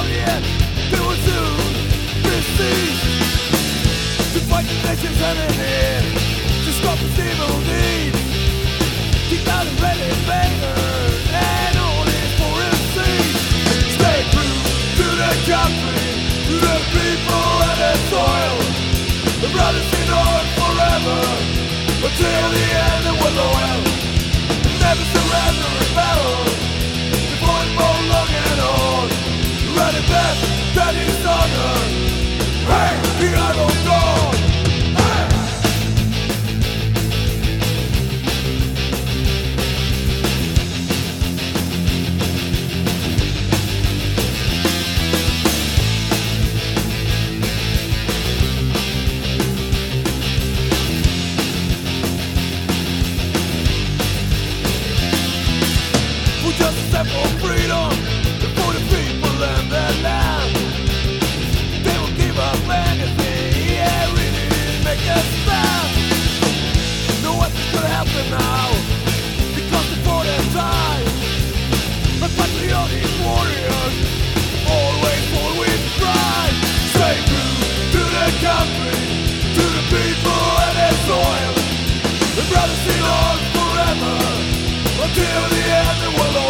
Soviet. To fight the nation's enemy, to stop evil deeds. Keep out red invaders For freedom, for the people and their land. They will give up anything, yeah. No now, because before patriotic warriors always with pride. To the country, to the people and their soil. The forever, until the end they were loyal.